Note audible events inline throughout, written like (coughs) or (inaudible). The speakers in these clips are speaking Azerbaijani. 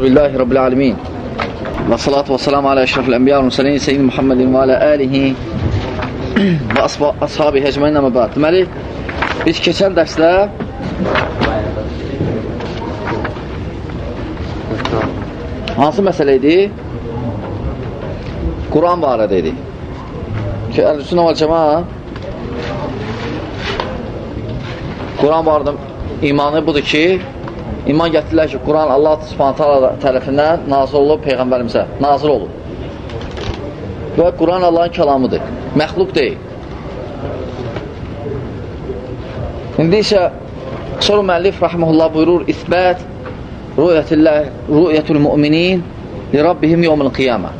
Elhamdülillahi Rabbil alemin. Və salatu və salamu alə əşrafil ənbiya və müsəlin seyyid Muhammedin və alə əlihi və (clears throat) ashabi həcməyin əmə bəd. Deməli, biz keçən dərsdə hansı məsələ idi? Quran barədə idi. Ki, Əl-Sünnə və Cəma Quran barədə imanı budur ki, iman gətirirlər ki, Quran Allah subhanətə tərəfindən nazil olub Peyğəmbərimizə, nazil olub. Və Quran Allahın kəlamıdır, məxluq deyil. İndi isə sonra müəllif rəhməhullah buyurur, İsbət rüyətül müminin li Rabbihim yomul qiyamə.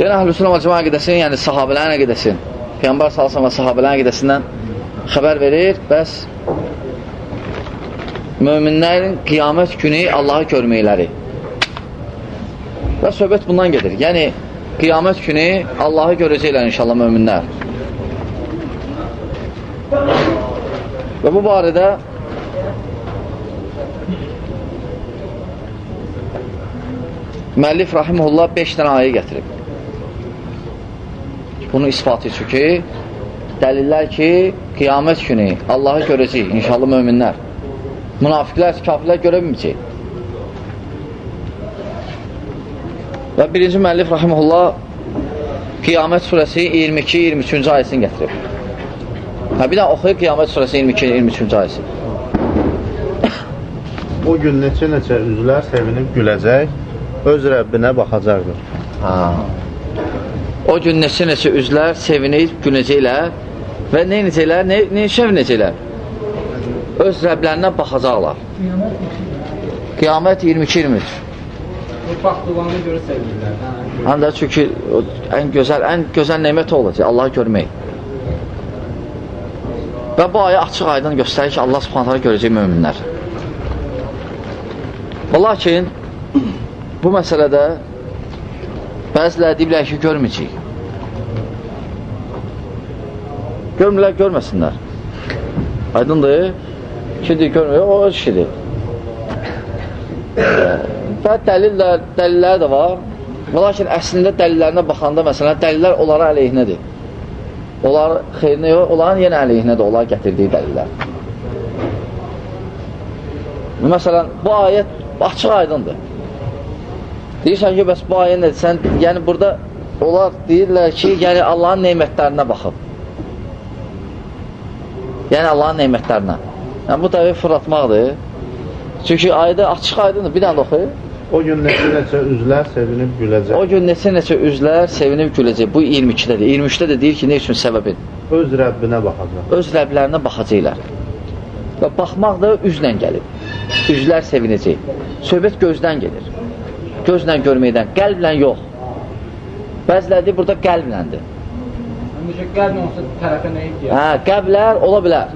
Yəni, əhlüsünə və cəma qədəsin, yəni sahabələrin qədəsin, Peyğəmbər salsın və sahabələrin qədəsindən xəbər verir, bəs möminlərin qiyamət günü Allahı görməkləri. Və söhbət bundan gedir. Yəni, qiyamət günü Allahı görəcəklər inşallah möminlər. Və bu barədə müəllif rahimullah 5 dənə ayə gətirib. Bunun isfatı üçün ki, dəlillər ki, qiyamət günü Allahı görəcək inşallah möminlər. Münafiqlər, kafirlər görə bilməyəcək. Və birinci müəllif rahimullah Qiyamət surəsi 22-23-cü ayəsini gətirib. Hə, bir də oxuyub Qiyamət surəsi 22-23-cü ayəsi. (coughs) O gün neçə-neçə üzlər sevinib güləcək, öz Rəbbinə baxacaqdır. Ha. O gün neçə-neçə üzlər sevinib güləcəklər və nə edəcəklər, nə, nə sevinəcəklər? Öz Rəblərinə baxacaqlar. Qiyamət 22-23. Baxdıqlarına görə sevinirlər. Həm də çünki ən gözəl, ən gözəl nemət olacaq, Allahı görmək. Və bu ayə açıq aydın göstərir ki, Allah subhanətləri görəcək müminlər. Və lakin, bu məsələdə bəzilər deyiblər ki, görməyəcək. Görmürlər, görməsinlər. Aydındır. Kimdir, görmür, o öz işidir. Və dəlillər, dəlillər də var. Lakin əslində dəlillərinə baxanda, məsələn, dəlillər onlara əleyhinədir. Onlar xeyrinə yox, onların yenə əleyhinədir, onlar gətirdiyi dəlillər. Məsələn, bu ayət açıq aydındır. Deyirsən ki, bəs bu ayə nədir? Sən, yəni burada onlar deyirlər ki, yəni Allahın neymətlərinə baxıb. Yəni Allahın neymətlərinə. Yəni, bu dəvi fırlatmaqdır. Çünki ayda açıq aydındır. Bir dənə oxu. O gün neçə-neçə üzlər sevinib güləcək. O gün neçə-neçə üzlər sevinib güləcək. Bu 22-dədir. 23-də də deyir ki, nə üçün səbəbin? Öz Rəbbinə baxacaq. Öz Rəblərinə baxacaqlar. Və baxmaq da üzlə gəlib. Üzlər sevinəcək. Söhbət gözdən gedir. Gözlə görməkdən, qəlblə yox. Bəziləri deyir, burada qəlbləndir. Məncə, qəlb olsa tərəfə nə? Hə, qəblər ola bilər.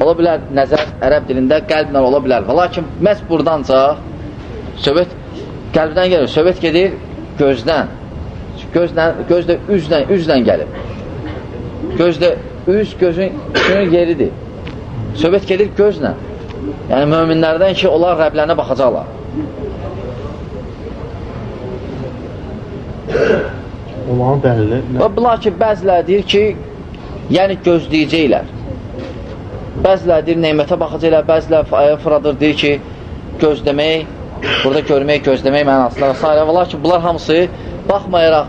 Ola bilər, nəzər ərəb dilində qəlblə ola bilər. Lakin məhz buradanca söhbət qəlbdən gəlir. Söhbət gedir gözdən. Gözlə, gözdə üzlə, üzlə gəlib. Gözdə üz gözün, gözün yeridir. Söhbət gedir gözlə. Yəni möminlərdən ki, onlar Rəblərinə baxacaqlar. Onların dəlili Və bunlar ki, bəziləri deyir ki, yəni gözləyəcəklər. Bəziləri deyir, neymətə baxacaqlar, bəziləri ayə fıradır, deyir ki, gözləmək, burada görmək, gözləmək mənasında və s. Və lakin bunlar hamısı baxmayaraq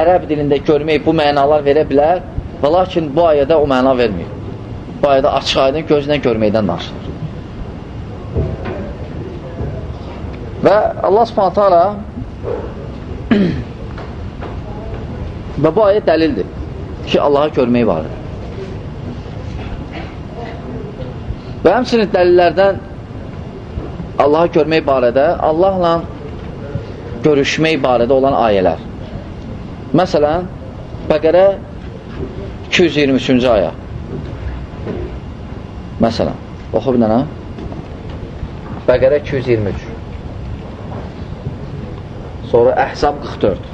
ərəb dilində görmək bu mənalar verə bilər və lakin bu ayədə o məna vermir. Bu ayədə açıq aydın gözlə görməkdən danışılır. Və Allah subhanətə ala (clears throat) Və bu ayə dəlildir ki, Allahı görmək vardır. Və həmçinin dəlillərdən Allahı görmək barədə Allahla görüşmək barədə olan ayələr. Məsələn, Bəqərə 223-cü aya. Məsələn, oxu bir dənə. Bəqərə 223. Sonra Əhzab 44.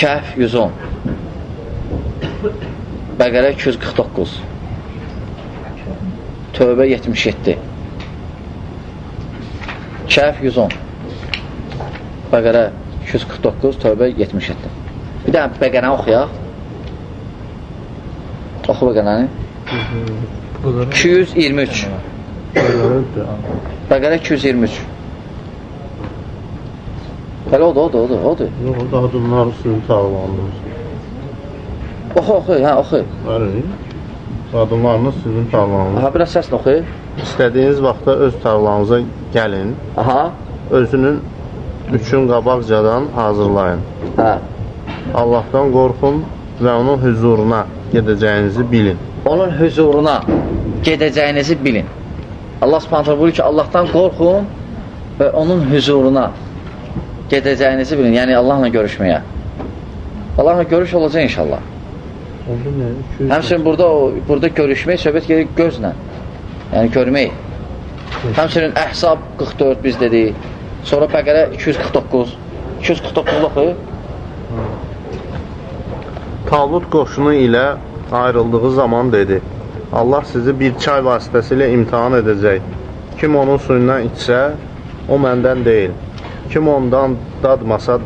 Kəhf 110 Bəqərə 249 Tövbə 77 Kəhf 110. Bəqərə 249, Tövbə 77. Bir də Bəqərəni oxuyaq. Oxu Bəqərəni. 223. Bəqərə 223. Bəli, odur, odur, odur, odur. Yox, qadınlar sizin tağlanınız. Oxu, oxu, hə, oxu. Bəli. Qadınlarınız sizin tağlanınız. Aha, biraz səslə oxu. İstədiyiniz vaxtda öz tağlanıza gəlin. Aha, Özünün üçün qabaqcadan hazırlayın. hə. Allahdan qorxun və onun huzuruna gedəcəyinizi bilin. Onun huzuruna gedəcəyinizi bilin. Allah subhanətlə buyurur ki, Allahdan qorxun və onun huzuruna gedəcəyinizi bilin. Yəni, Allahla görüşməyə. Allahla görüş olacaq inşallah. Onda nə? 200 Həmçinin burada, o, burada görüşmək, söhbət gedir gözlə. Yəni, görmək. Həmçinin Əhsab 44 biz dedik. Sonra Bəqərə 249. 249 oxu. Talut qoşunu ilə ayrıldığı zaman dedi, Allah sizi bir çay vasitəsilə imtihan edəcək. Kim onun suyundan içsə, o məndən deyil. Kim ondan dadmasa,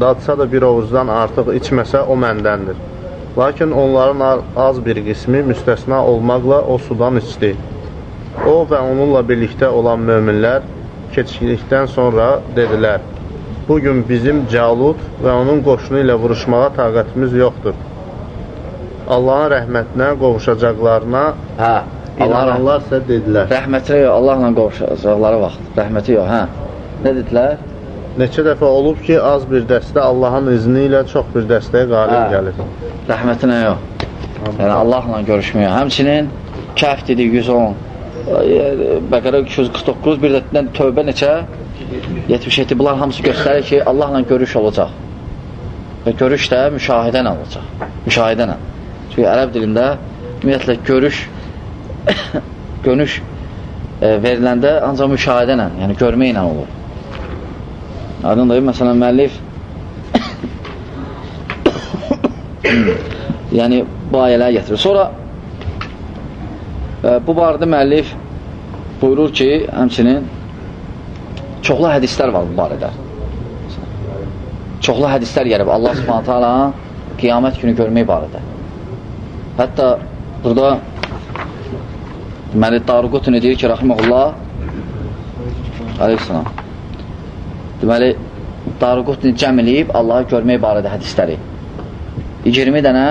dadsa da bir ovuzdan artıq içməsə, o məndəndir. Lakin onların az bir qismi müstəsna olmaqla o sudan içdi. O və onunla birlikdə olan möminlər keçiklikdən sonra dedilər, Bugün bizim Calut və onun qoşunu ilə vuruşmağa taqətimiz yoxdur. Allahın rəhmətinə qovuşacaqlarına Hə, inananlar isə dedilər. rəhmətinə yox, Allahla qovuşacaqları vaxt. Rəhməti yox, hə. Nə dedilər? Neçə dəfə olub ki, az bir dəstə Allahın izni ilə çox bir dəstəyə qalib Hə. gəlir. Rəhmətinə yox. Yəni Allahla görüşməyə. Həmçinin Kəhf dedik 110. Bəqərə 249, bir də tövbə neçə? 77. Bunlar hamısı göstərir ki, Allahla görüş olacaq. Və görüş də müşahidə ilə olacaq. Müşahidə ilə. Çünki ərəb dilində ümumiyyətlə görüş (coughs) görüş e, veriləndə ancaq müşahidə ilə, yəni görmə ilə olur. Aydındır, məsələn, müəllif (clears throat) yəni bu ayələri gətirir. Sonra e, bu barədə müəllif buyurur ki, həmçinin çoxlu hədislər var bu barədə. Çoxlu hədislər gəlib Allah Subhanahu taala qiyamət günü görmək barədə. Hətta burada deməli Daruqutun deyir ki, rahimehullah Aleyhisselam. Deməli Daruqutun cəm eləyib Allahı görmək barədə hədisləri. 20 dənə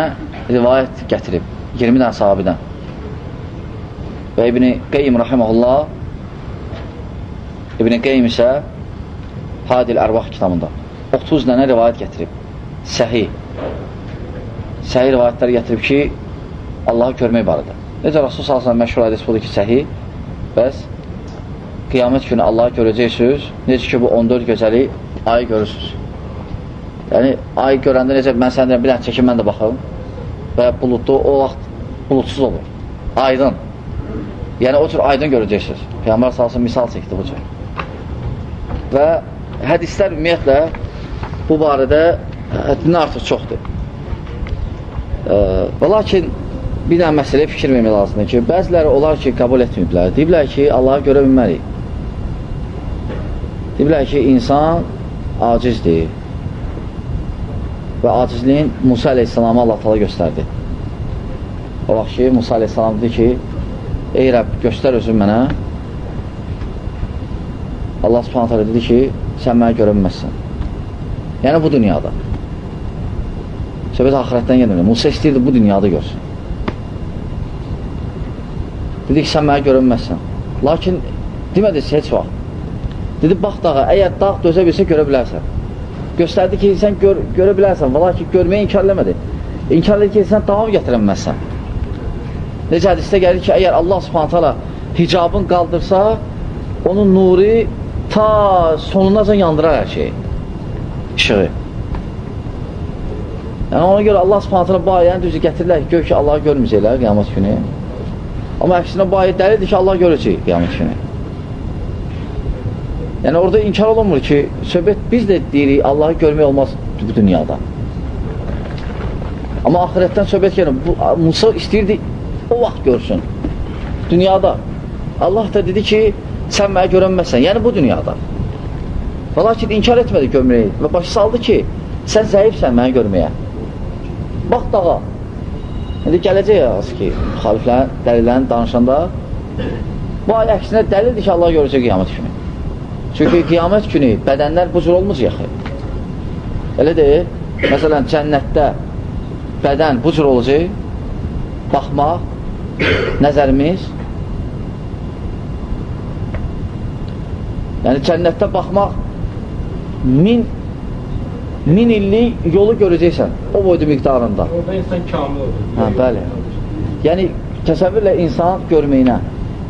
rivayət gətirib. 20 dənə sahabidən. Və İbn-i Qeym rahiməhullah İbn-i Qeym isə Hadil Ərvah kitabında 30 dənə rivayət gətirib. Səhi. Səhi rivayətlər gətirib ki, Allahı görmək barədə. Necə Rasul sallallahu məşhur hədis budur ki, səhi. Bəs qiyamət günü Allahı görəcəksiniz. Necə ki, bu 14 gözəli ayı görürsünüz. Yəni, ayı görəndə necə, mən sən deyirəm, bir dənə çəkin, mən də baxım. Və buludlu, o vaxt buludsuz olur. Aydın. Yəni, o cür aydın görəcəksiniz. Peyğəmbər salsın misal çəkdi bu cür. Və hədislər ümumiyyətlə bu barədə həddindən artıq çoxdur. E, və lakin bir dənə məsələyə fikir vermək lazımdır ki, bəziləri olar ki, qəbul etməyiblər. Deyiblər ki, Allahı görə bilmərik. Deyiblər ki, insan acizdir və acizliyin Musa əleyhissalama Allah tala göstərdi. O vaxt ki, Musa əleyhissalam dedi ki, ey Rəbb, göstər özün mənə. Allah subhanət hələ dedi ki, sən mənə görünməzsən. Yəni, bu dünyada. Söhbət ahirətdən gəlmir. Musa istəyirdi bu dünyada görsün. Dedi ki, sən mənə görünməzsən. Lakin demədi heç vaxt. Dedi, bax dağa, əgər dağ dözə bilsə görə bilərsən. Göstərdi ki, sən gör, görə bilərsən, valla ki, görməyə inkar eləmədi. İnkar elədi ki, sən davam gətirənməzsən. Necə hədisdə gəlir ki, əgər Allah subhanət hala hicabın qaldırsa, onun nuri ta sonunacan yandırar hər şeyi. İşığı. Yəni, ona görə Allah subhanət hala bu ayəni düzü gətirirlər ki, gör ki, Allahı görməyəcəklər qiyamət günü. Amma əksinə bu ayə dəlildir ki, Allah görəcək qiyamət günü. Yəni orada inkar olunmur ki, söhbət biz də deyirik, Allahı görmək olmaz bu dünyada. Amma ahirətdən söhbət gəlir. Bu, Musa istəyirdi, o vaxt görsün. Dünyada. Allah da dedi ki, sən mənə görənməzsən. Yəni bu dünyada. Və lakin inkar etmədi görməyi və başı saldı ki, sən zəifsən məni görməyə. Bax dağa. İndi gələcək az ki, müxaliflərin, dəlillərin danışanda bu ayə əksinə dəlildir ki, Allah görəcək qiyamət günü. Çünki qiyamət günü bədənlər bu cür olmayacaq. Elə deyil. Məsələn, cənnətdə bədən bu cür olacaq, baxmaq, nəzərimiz, yəni cənnətdə baxmaq min min illik yolu görəcəksən, o boyda miqdarında. Orada insan kamil olur. Hə, bəli. Yəni, təsəvvürlə insan görməyinə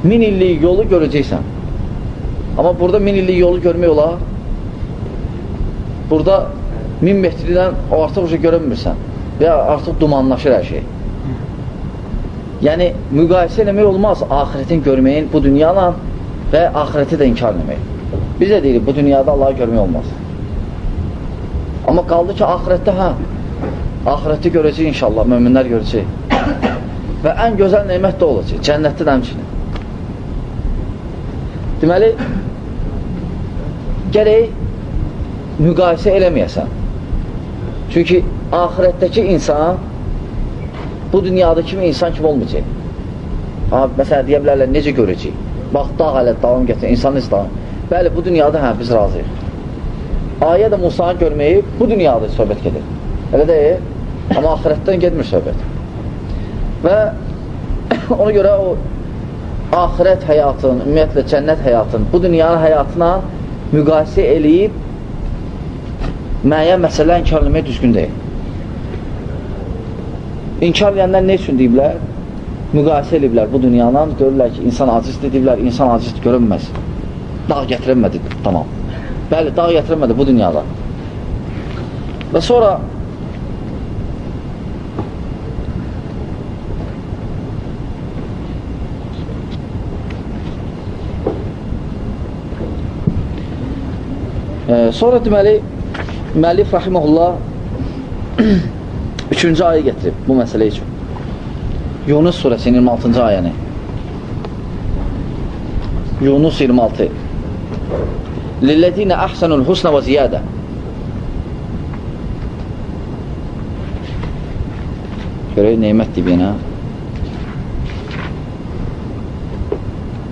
min illik yolu görəcəksən. Amma burada min illik yolu görmək olar. Burada min metrdən artıq uca görünmürsən və artıq dumanlaşır hər şey. Yəni, müqayisə eləmək olmaz ahirətin görməyin bu dünyalan və ahirəti də inkar eləmək. Biz də deyirik, bu dünyada Allahı görmək olmaz. Amma qaldı ki, ahirətdə hə, ahirəti görəcək inşallah, möminlər görəcək. (coughs) Və ən gözəl neymət də olacaq, cənnətdə də həmçinin. Deməli, gərək müqayisə eləməyəsən. Çünki ahirətdəki insan bu dünyada kimi insan kimi olmayacaq. Ha, məsələn, deyə bilərlər, necə görəcək? Bax, dağ hələ davam gətirir, insan necə davam? Bəli, bu dünyada hə, biz razıyıq. Ayə də Musanı görməyi bu dünyada söhbət gedir. Elə deyil, amma ahirətdən gedmir söhbət. Və (coughs) ona görə o ahirət həyatın, ümumiyyətlə cənnət həyatın, bu dünyanın həyatına müqayisə eləyib müəyyən məsələ inkar eləmək düzgün deyil. İnkar edənlər nə üçün deyiblər? Müqayisə ediblər bu dünyadan, görürlər ki, insan acizdir, deyiblər, insan acizdir, görünməz. Dağ gətirənmədi, tamam. Bəli, dağ gətirənmədi bu dünyada. Və sonra sonra deməli müəllif rahiməhullah (clears throat) üçüncü ayə getirib bu məsələ üçün. Yunus surəsinin 26-cı ayəni. Yunus 26. Lillezine ahsanul husna və ziyadə. Görək neymət deyib yenə.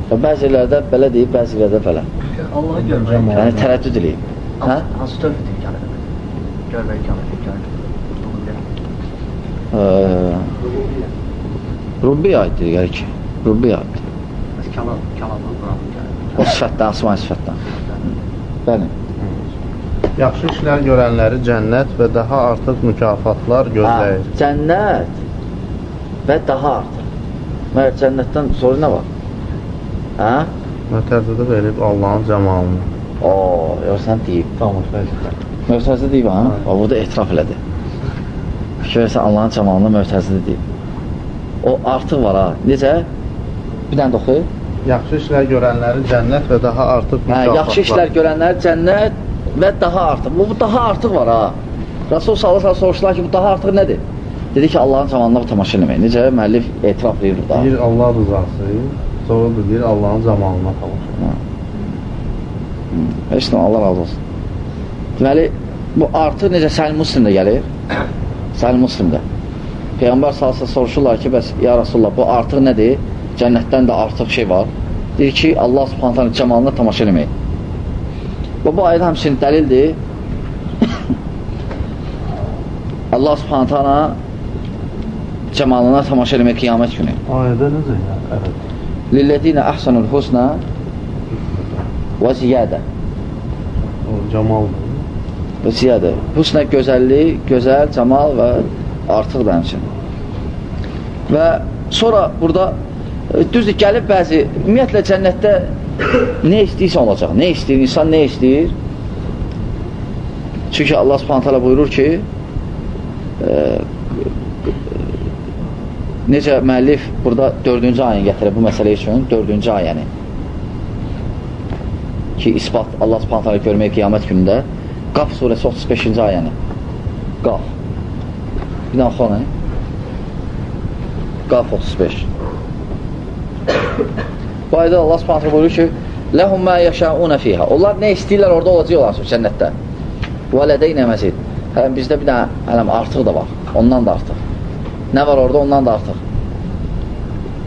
Bəzilərdə belə deyib, bəzilərdə belə. Allahı görmək. Yəni tərəddüd eləyib. Hə? Hansı tövhid gəlir? Görmək gəlir, görmək. Rubbi aiddir gəlir ki. Rubbi aiddir. Bəs kəlam, gəlir. O sifətdən, asman sifətdən. Bəli. Yaxşı işlər görənləri cənnət və daha artıq mükafatlar gözləyir. Hə, cənnət və daha artıq. Məyər cənnətdən sonra nə var? Hə? Mətərzədə verib Allahın cəmalını. O, görsən deyib. Tamam, Möhtəzə deyib ha? O, burada etiraf elədi. Versən Allahın cəmalını möhtəzədə deyib. O artıq var ha. Necə? Bir dənə də oxu. Yaxşı işlər görənləri cənnət və daha artıq Hə, mükafatlar. yaxşı işlər görənlər cənnət və daha artıq. Bu, bu daha artıq var ha. Rasul sallallahu soruşdular ki, bu daha artıq nədir? Dedi ki, Allahın cəmalına tamaşa eləmək. Necə müəllif etiraf edir burada. Deyir Allah rızası, sonra da deyir Allahın cəmalına tamaşa. Heç nə, Allah razı olsun. Deməli, bu artıq necə Səhil Müslimdə gəlir? Səhil Müslimdə. Peyğəmbər salsa soruşurlar ki, bəs ya Rasulullah, bu artıq nədir? Cənnətdən də artıq şey var. Deyir ki, Allah subhanətənin cəmalına tamaşa eləmək. Və bu ayət həmçinin dəlildir. (coughs) Allah subhanətəna cəmalına tamaşa eləmək qiyamət günü. Ayədə necə ya? Evet. Lillədinə əhsanul husna və ziyadə. O cəmaldır. və ziyadə. Husnə gözəllik, gözəl, camal və artıq da həmçin. Və sonra burada e, düzdür, gəlib bəzi, ümumiyyətlə cənnətdə (coughs) nə istəyirsə olacaq. Nə istəyir, insan nə istəyir? Çünki Allah subhanət hələ buyurur ki, e, necə müəllif burada dördüncü ayəni gətirir bu məsələ üçün, dördüncü ayəni ki, ispat Allah subhanət hələ görmək qiyamət günündə Qaf surəsi 35-ci ayəni. Qaf. Bir daha oxu Qaf 35. Bu ayda Allah subhanətlə buyurur ki, Ləhum mə yəşəunə fiyhə. Onlar nə istəyirlər orada olacaqlar cənnətdə. Və lədəynə məzid. Hələm bizdə bir dənə hələm artıq da var. Ondan da artıq. Nə var orada? Ondan da artıq.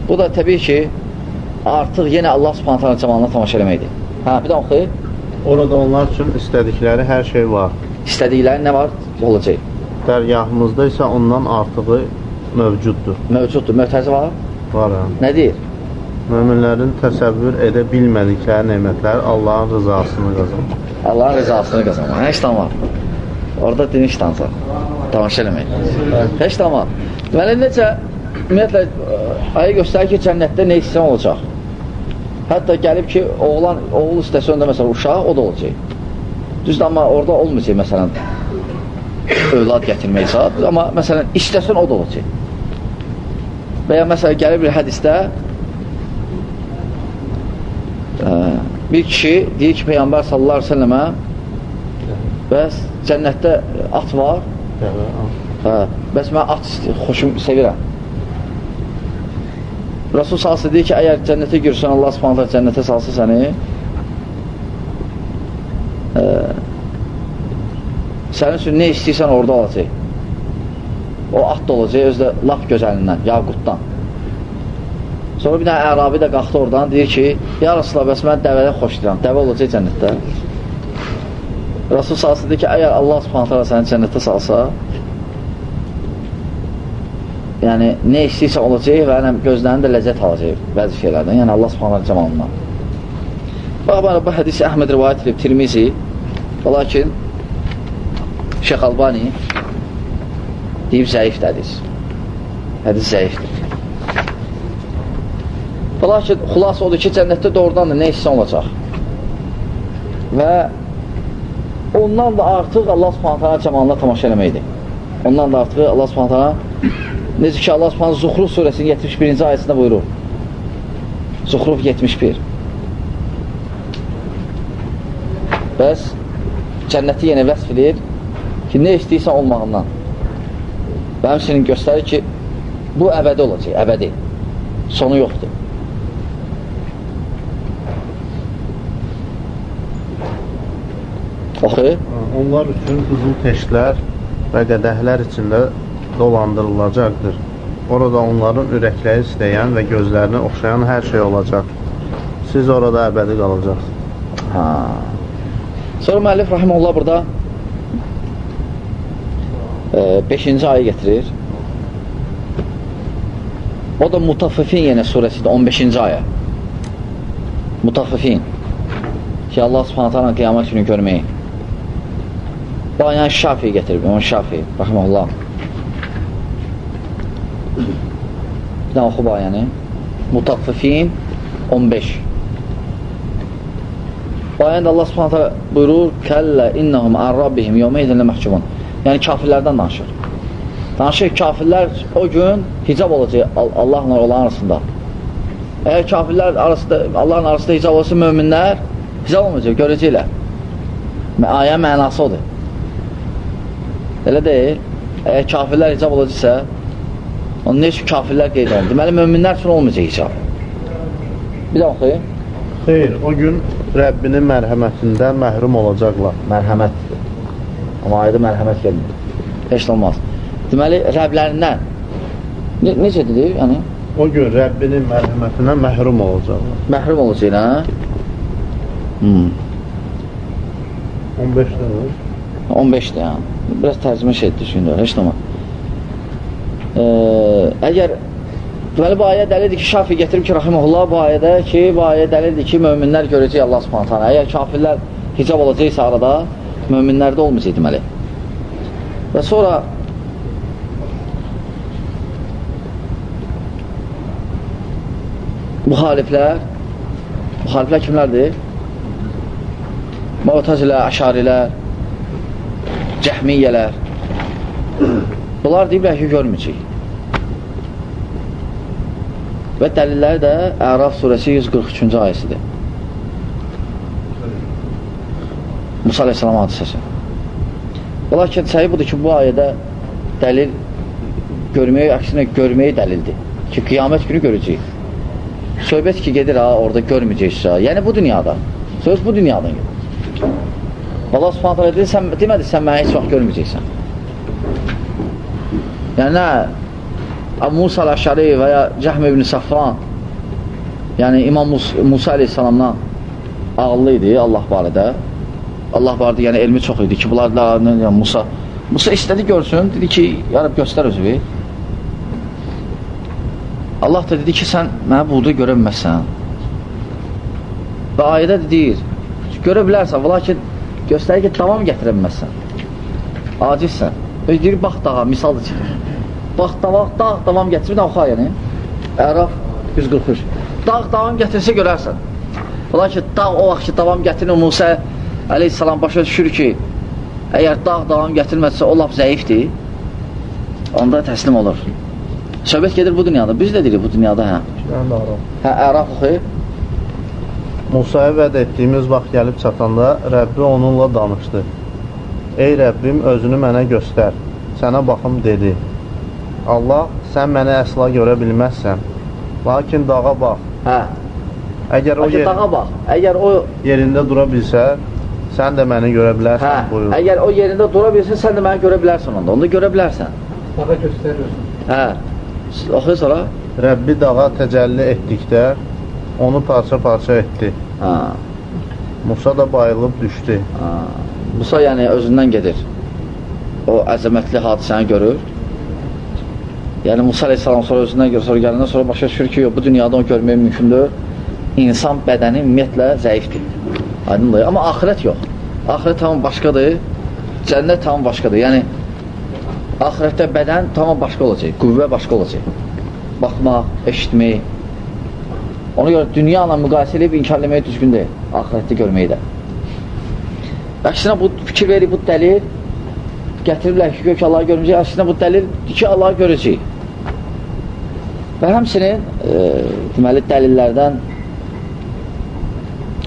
Bu da təbii ki, artıq yenə Allah subhanətələ camalına tamaşa eləməkdir. Hə, bir də oxu. Orada onlar üçün istədikləri hər şey var. İstədikləri nə var? Olacaq. Dərgahımızda isə ondan artığı mövcuddur. Mövcuddur. Möhtəzi var? Var hə. Nə deyir? Möminlərin təsəvvür edə bilmədikləri nemətlər Allahın rızasını qazanır. Allahın rızasını qazanmaq. Heç tamam. Orada dini iştansa. Tamaşa eləmək. Heç tamam. Deməli, necə ümumiyyətlə ayı göstərir ki, cənnətdə nə istəyən olacaq. Hətta gəlib ki, oğlan, oğul istəsə öndə məsələn uşaq, o da olacaq. Düzdür, amma orada olmayacaq məsələn övlad gətirmək zat, amma məsələn istəsən o da olacaq. Və ya məsələn gəlir bir hədisdə bir kişi deyir ki, Peyğəmbər sallallahu aleyhi ve səlləmə bəs cənnətdə at var hə, bəs mən at xoşum sevirəm Rasul salsı deyir ki, əgər cənnətə görürsən, Allah subhanətə cənnətə salsa səni ə, sənin üçün nə istəyirsən orada olacaq o at da olacaq, özdə laf gözəlindən, yaqutdan. Sonra bir dənə ərabi də qalxdı oradan, deyir ki, ya Rasulallah, bəs mən dəvədən xoşlayıram, dəvə olacaq cənnətdə. Rasul salsı deyir ki, əgər Allah subhanətə səni cənnətdə salsa, yəni nə istəyirsə olacaq və yəni, gözlərində ləzzət alacaq bəzi şeylərdən, yəni Allah subhanətə cəmalından. Bax, bana, bu hədisi Əhməd rivayət edib, Tirmizi, lakin Şeyx Albani deyib zəifdir hədis. Hədis zəifdir. Lakin xulas odur ki, cənnətdə doğrudan da nə hissə olacaq. Və ondan da artıq Allah subhanətələ cəmalına tamaşa eləməkdir. Ondan da artıq Allah subhanətələ necə ki, Allah subhanətələ Zuxruf surəsinin 71-ci ayəsində buyurur. Zuxruf 71. Bəs cənnəti yenə vəsf edir ki, nə istəyirsən olmağından. Və həmsinin göstərir ki, bu əbədi olacaq, əbədi. Sonu yoxdur. Oxu. Onlar üçün qızıl teşklər və qədəhlər içində dolandırılacaqdır. Orada onların ürəkləri istəyən və gözlərini oxşayan hər şey olacaq. Siz orada əbədi qalacaqsınız. Ha. Sonra müəllif rahimehullah burada 5-ci e, ayı gətirir. O da Mutaffifin yenə surəsidir 15-ci ayə. Mutaffifin ki Allah Subhanahu taala qiyamət günü görməyi. Bu ayəni Şafi gətirib, İmam Şafi, rəhməllah. Bir daha oxu bu ayəni. Mutaffifin 15. Bu ayəndə Allah subhanətə buyurur, Kəllə innəhum ən rabbihim yevməydənlə məhcumun. Yəni, kafirlərdən danışır. Danışır, kafirlər o gün hicab olacaq Allahla olan arasında. Əgər kafirlər arasında, Allahın arasında hicab olsa, möminlər hicab olmayacaq, görəcəklər. Ayə mənası odur. Elə deyil. Əgər kafirlər icab olacaqsa, onun üçün kafirlər qeyd olunur? Deməli, möminlər üçün olmayacaq icab. Bir də oxuyun. Xeyr, o gün Rəbbinin mərhəmətindən məhrum olacaqlar. Mərhəmət. Amma ayda mərhəmət gəlmir. Heç olmaz. Deməli, Rəblərindən ne, necə dedik? Yəni, o gün Rəbbinin mərhəmətindən məhrum olacaqlar. Məhrum olacaq, hə? Hmm. 15-də 15-dir, yəni biraz tərcümə şey düşünür, heç nama. Ee, əgər deməli bu ayə dəlildir ki, Şafi gətirib ki, rahiməhullah bu ayədə ki, bu ayə dəlildir ki, möminlər görəcək Allah Subhanahu Əgər kafirlər hicab olacaqsa arada, möminlərdə olmayacaq deməli. Və sonra müxaliflər müxaliflər kimlərdir? Mu'tazilə, əşarilər, cəhmiyyələr bunlar deyiblər ki, görməyəcək. Və dəlilləri də Əraf surəsi 143-cü ayəsidir. Musa aleyhissalam hadisəsi. Lakin səhih budur ki, bu ayədə dəlil görməyi, əksinə görməyi dəlildir. Ki, qiyamət günü görəcəyik. söhbət ki, gedir ha, orada görməyəcəksə, yəni bu dünyada. Söz bu dünyadan gedir. Allah subhanət hələ demədi, sən mənə heç vaxt görməyəcəksən. Yəni nə? Musa Əl-Əşəri və ya Cəhm ibn Safran yəni İmam Musa, Musa Aleyhisselamdan ağıllı idi Allah barədə. Allah barədə yəni elmi çox idi ki, bunlar da yəni, Musa Musa istədi görsün, dedi ki, ya Rab göstər özünü. Allah da dedi ki, sən mənə burada görə bilməzsən. Və ayədə deyir, görə bilərsən, lakin göstərir ki, davam gətirə bilməzsən. Acizsən. Deyir, bax dağa, misal da çıxır. Bax dağa, dağ davam gətirir, nə oxu ayəni? Əraf 143. Dağ davam gətirsə görərsən. Lakin dağ o vaxt ki, davam gətirir, Musa əleyhissalam başa düşür ki, əgər dağ davam gətirməsə, o laf zəifdir, onda təslim olur. Söhbət gedir bu dünyada. Biz də deyirik bu dünyada, hə. Hə, Əraf oxuyur. Musaya vəd etdiyimiz vaxt gəlib çatanda Rəbbi onunla danışdı. Ey Rəbbim, özünü mənə göstər. Sənə baxım dedi. Allah, sən məni əsla görə bilməzsən. Lakin dağa bax. Hə. Əgər o yer, dağa bax. Əgər o yerində dura bilsə, sən də məni görə bilərsən, hə, buyur. əgər o yerində dura bilsən, sən də məni görə bilərsən onda. Onu görə bilərsən. Dağa göstərirsən. Hə. Oxuy sonra. Rəbbi dağa təcəlli etdikdə onu parça-parça etdi. Hə. Musa da bayılıb düşdü. hə. Musa yəni özündən gedir. O əzəmətli hadisəni görür. Yəni Musa əleyhissalam sonra özündən görür, sonra gələndən sonra başa düşür ki, yox, bu dünyada onu görmək mümkündür. İnsan bədəni ümumiyyətlə zəifdir. Aydındır. Amma axirət yox. Axirət tamam başqadır. Cənnət tamam başqadır. Yəni axirətdə bədən tamam başqa olacaq. Qüvvə başqa olacaq. Baxmaq, eşitmək. Ona görə dünya ilə müqayisə edib inkar eləmək düzgün deyil. Axirətdə görməyi də. Əksinə bu fikir verir, bu dəlil gətiriblər ki, gör ki, Allahı görməyəcək. Əksinə bu dəlildir ki, Allahı görəcək. Və həmsinin e, deməli dəlillərdən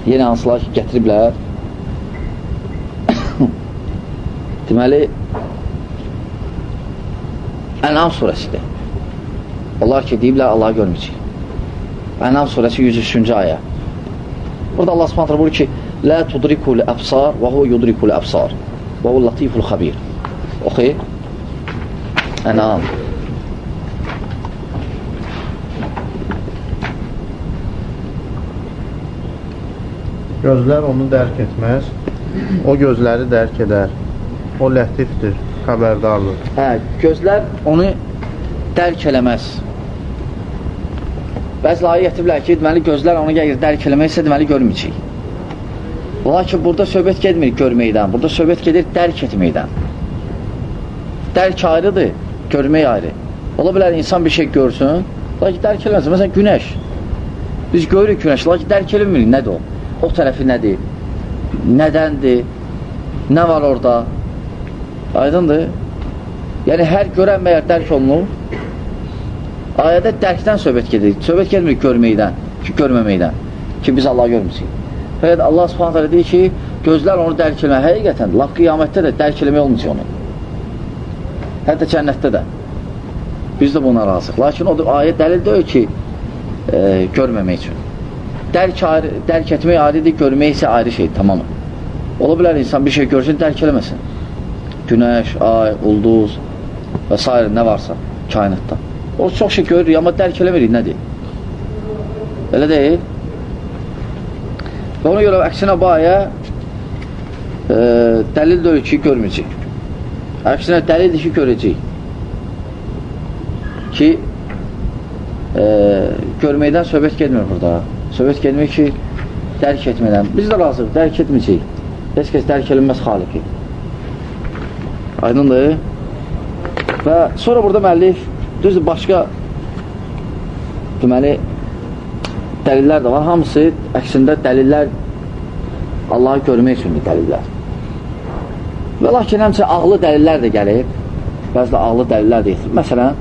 yenə hansılar ki, gətiriblər. (coughs) deməli Ənam surəsidir. Onlar ki, deyiblər Allahı görməyəcək. Ənam surəsi 103-cü ayə. Burada Allah subhanətlə buyurur ki, Lə tudrikul əbsar və hu yudrikul əbsar və hu latiful xabir. Oxuy. Ənam. Gözlər onu dərk etməz, o gözləri dərk edər. O lətifdir, xəbərdardır. Hə, gözlər onu dərk eləməz. Bəzi ayı gətiriblər ki, deməli gözlər onu gəlir dərk eləməksə, deməli görməyəcək. Lakin burada söhbət getmir görməkdən, burada söhbət gedir dərk etməkdən. Dərk ayrıdır, görmək ayrı. Ola bilər insan bir şey görsün, lakin dərk eləməsin. Məsələn, günəş. Biz görürük günəş, lakin dərk eləmirik, nədir o? O tərəfi nədir? Nədəndir? Nə var orada? Aydındır? Yəni, hər görən məyər dərk olunur? Ayədə dərkdən söhbət gedir. Söhbət gelmir görməkdən, ki, görməməkdən. Ki, biz Allah görmüsük. Fəqət Allah subhanət hələ deyir ki, gözlər onu dərk eləmək həqiqətən, laf qiyamətdə də dərk eləmək olmayacaq onu. Hətta cənnətdə də. Biz də buna razıq. Lakin o ayə dəlil deyil ki, e, görməmək üçün. Dərk, ayrı, dərk etmək ayrıdır, görmək isə ayrı şey, tamamı. Ola bilər insan bir şey görsün, dərk eləməsin. Günəş, ay, ulduz və s. nə varsa kainatda. O çox şey görürük, amma dərk eləmirik, nədir? Elə deyil. Və ona görə əksinə bu ayə e, dəlil deyil ki, görməyəcək. Əksinə dəlildir ki, görəcək. Ki, e, görməkdən söhbət getmir burada. Söhbət getmir ki, dərk etmədən. Biz də razıq, dərk etməyəcək. Heç kəs dərk edilməz xaliqi. Aydındır. Və sonra burada müəllif, düzdür, başqa deməli, dəlillər də var. Hamısı əksində dəlillər Allahı görmək üçündür dəlillər. Və lakin həmçə ağlı dəlillər də gəlib. Bəzdə ağlı dəlillər də yetirib. Məsələn,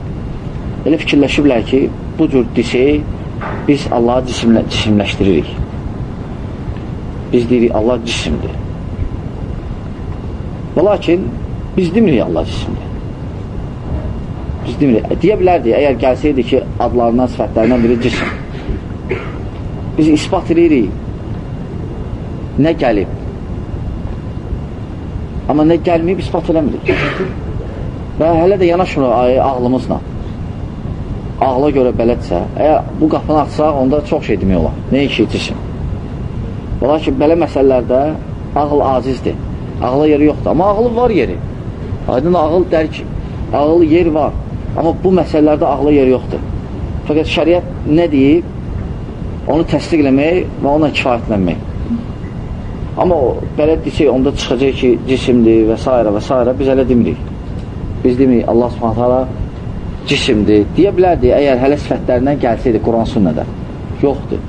elə fikirləşiblər ki, bu cür dişi biz Allahı cisimlə, cisimləşdiririk. Biz deyirik, Allah cisimdir. Və lakin biz demirik Allah cisimdir. Biz demirik. Deyə bilərdik, əgər gəlsəydi ki, adlarından, sifətlərindən biri cisim. biz ispat edirik nə gəlib amma nə gəlməyib ispat eləmirik və hələ də yanaşmır ayə ağlımızla ağla görə belədirsə əgər bu qapını açsaq onda çox şey demək olar. Nə iki yetişsin? Ola ki belə məsələlərdə ağıl acizdir. Ağla yeri yoxdur amma ağıl var yeri. Aydın ağıl dərk ağıl yer var amma bu məsələlərdə ağla yeri yoxdur. Fəqət şəriət nə deyib onu təsdiq eləmək və ona kifayətlənmək. Amma o, belə desək onda çıxacaq ki cisimdir və s. və s. biz elə demirik. Biz demirik Allah subhanət hala cisimdir deyə bilərdik əgər hələ sifətlərindən gəlsəydi Quran sünnədə. Yoxdur.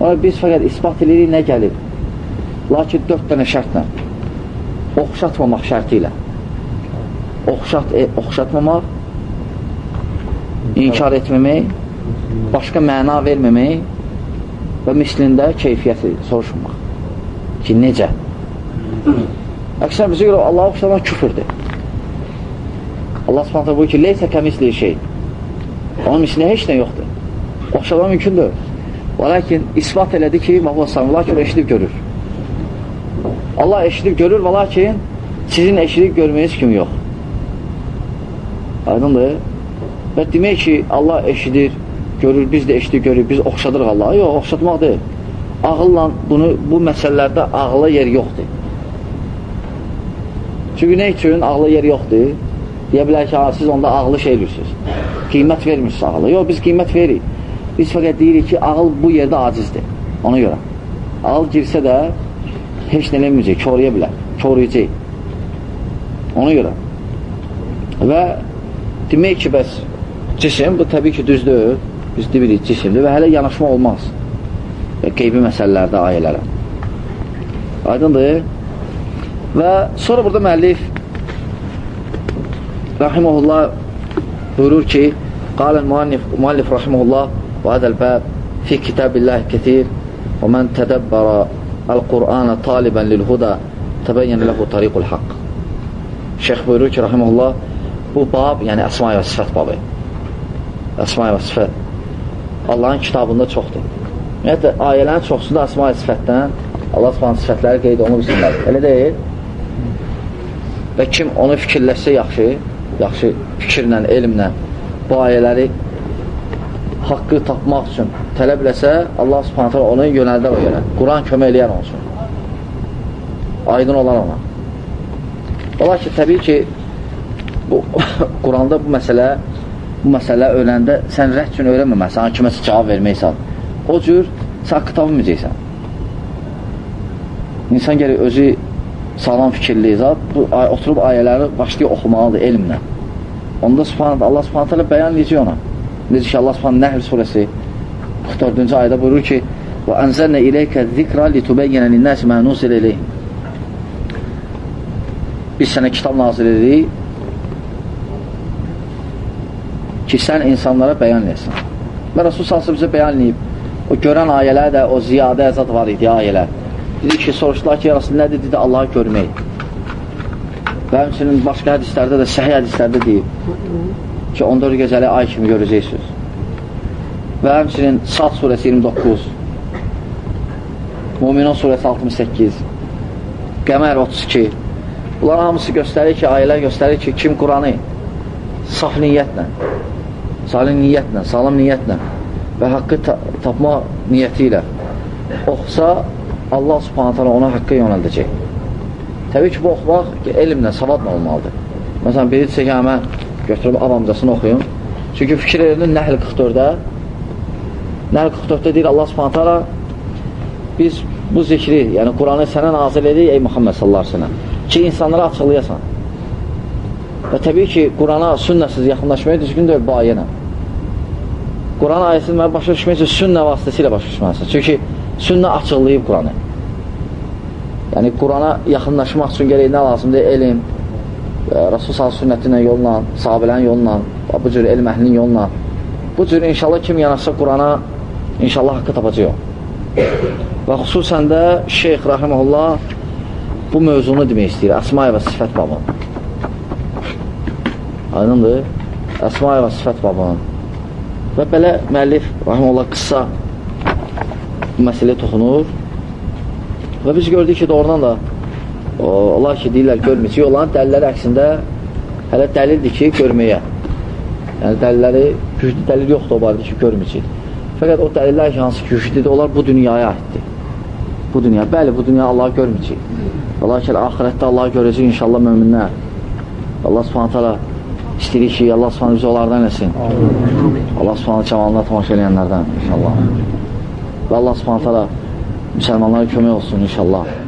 Ona biz fəqət ispat edirik nə gəlib lakin dörd dənə şərtlə. Oxşatmamaq şərti ilə. Oxşat, e, oxşatmamaq inkar etməmək başqa məna verməmək və mislində keyfiyyəti soruşmaq ki, necə? Əksər bizə görə Allah oxşamaq küfürdür Allah subhanətə buyur ki, leysə kəmisli şey onun mislində heç nə yoxdur oxşamaq mümkündür və lakin ispat elədi ki, vəvəsən, lakin eşidib görür Allah eşidib görür və lakin sizin eşidib görməyiniz kimi yox. Aydındır. Və demək ki, Allah eşidir, görür, biz də eşidib görür, biz oxşadırıq Allah'a. Yox, oxşatmaq deyil. Ağılla bunu, bu məsələlərdə ağla yer yoxdur. Çünki nə üçün ağla yer yoxdur? Deyə bilər ki, siz onda ağlı şey edirsiniz. Qiymət vermirsiniz ağla. Yox, biz qiymət veririk. Biz fəqət deyirik ki, ağıl bu yerdə acizdir. Ona görə. Ağıl girsə də heç nə eləməyəcək, koraya bilər, korayacaq. Ona görə. Və demək ki, bəs cisim, bu təbii ki, düzdür, biz deyirik cisimdir və hələ yanaşma olmaz və qeybi məsələlərdə ayələrə. Aydındır. Və sonra burada müəllif rahiməhullah buyurur ki, قال المؤلف مؤلف رحمه الله وهذا الباب في كتاب الله كثير ومن تدبر Əl-Qur'ana talibən lil-huda təbəyyən ləhu tariqul haqq. Şeyx buyurur ki, rahimullah, bu bab, yəni əsma və sifət babı. Əsma və sifət. Allahın kitabında çoxdur. Ümumiyyətlə, ayələrin çoxsunda əsma və sifətdən Allah subhanə sifətləri qeyd olunub isimlər. Elə deyil. Və kim onu fikirləşsə yaxşı, yaxşı fikirlə, elmlə bu ayələri haqqı tapmaq üçün tələb eləsə, Allah subhanətə onu yönəldər o yerə. Quran kömək eləyər olsun. Aydın olan ona. Ola ki, təbii ki, bu, (laughs) Quranda bu məsələ bu məsələ öyrəndə sən rədd üçün öyrənməməsən, kiməsə cavab verməksən. O cür sən haqqı tapmayacaqsən. İnsan gəlir özü sağlam fikirli zat, bu, oturub ayələri başlayıb oxumalıdır elmlə. Onda subhanət, Allah subhanətələ bəyan edəcək ona. Necə ki, Allah subhanə Nəhl surəsi 44-cü ayda buyurur ki, Və ənzəlnə iləykə zikra li tübəyyənə linnəsi mə nuzil eləyim. Biz sənə kitab nazil edirik ki, sən insanlara bəyan edəsən. Və Rasul salsı bizə bəyan edib. O görən ayələr də, o ziyadə əzad var idi ayələr. Dedi ki, soruşdular ki, Rasul nə dedi? Allahı görmək. Və həmçinin başqa hədislərdə də, səhiy hədislərdə deyib ki, 14 gecəli ay kimi görəcəksiniz. Və həmçinin Sad surəsi 29, Muminon surəsi 68, Qəmər 32. Bunlar hamısı göstərir ki, ayələr göstərir ki, kim Quranı saf niyyətlə, salim niyyətlə, sağlam niyyətlə və haqqı ta tapma niyyəti ilə oxusa, Allah subhanətə ona haqqı yönəldəcək. Təbii ki, bu oxumaq elmlə, savadla olmalıdır. Məsələn, biri desə ki, hə, mən götürüb avamcasını oxuyun. Çünki fikir edilir Nəhl 44-də Nəhl 44-də deyir Allah subhanət hala biz bu zikri, yəni Quranı sənə nazil edik ey Muhammed sallallahu aleyhi ki, insanlara açıqlayasan. Və təbii ki, Qurana sünnəsiz yaxınlaşmaya düzgün deyil bu ayənə. Quran ayəsini mənə başa düşmək üçün sünnə vasitəsilə başa düşməlisən. Çünki sünnə açıqlayıb Quranı. Yəni, Qurana yaxınlaşmaq üçün gərək nə lazımdır? Elm, Rasul sağ sünnəti ilə yolla, sahabələrin yolla, bu cür elm əhlinin yolla. Bu cür inşallah kim yanaşsa Qurana, inşallah haqqı tapacaq. Və xüsusən də Şeyx Rahimullah bu mövzunu demək istəyir, əsma və sifət babın. Aydındır? Əsma və sifət babın. Və belə müəllif Rahimullah qısa bu məsələyə toxunur. Və biz gördük ki, doğrudan da o, onlar ki, deyirlər görməyəcək, onların dəlilləri əksində hələ dəlildir ki, görməyə. Yəni dəlilləri, güclü dəlil yoxdur o barədə ki, görməyəcək. Fəqət o dəlillər ki, hansı güclüdür, onlar bu dünyaya aiddir. Bu dünya, bəli, bu dünya Allahı görməyəcək. Lakin axirətdə Allahı görəcək inşallah möminlər. Allah subhanət hala istəyirik ki, Allah subhanət bizi onlardan eləsin. Allah subhanət camalına tamaşa eləyənlərdən inşallah. Və Allah subhanət hala müsəlmanlara kömək olsun inşallah.